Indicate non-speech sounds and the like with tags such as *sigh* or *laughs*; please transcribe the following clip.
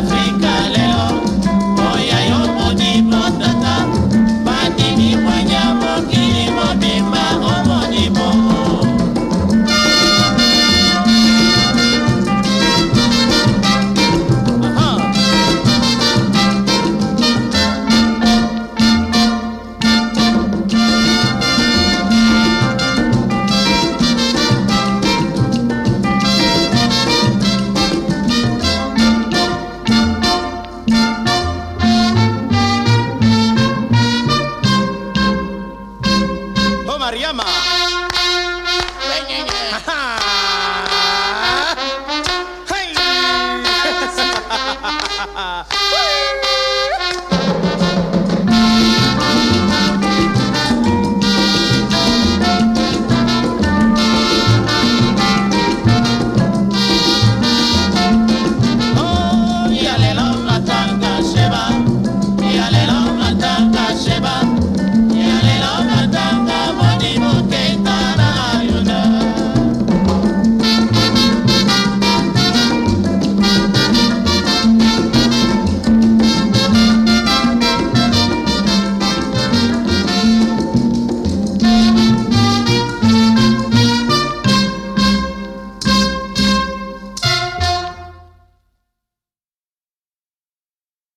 afrika lelo oya Mariama. Hey. *laughs*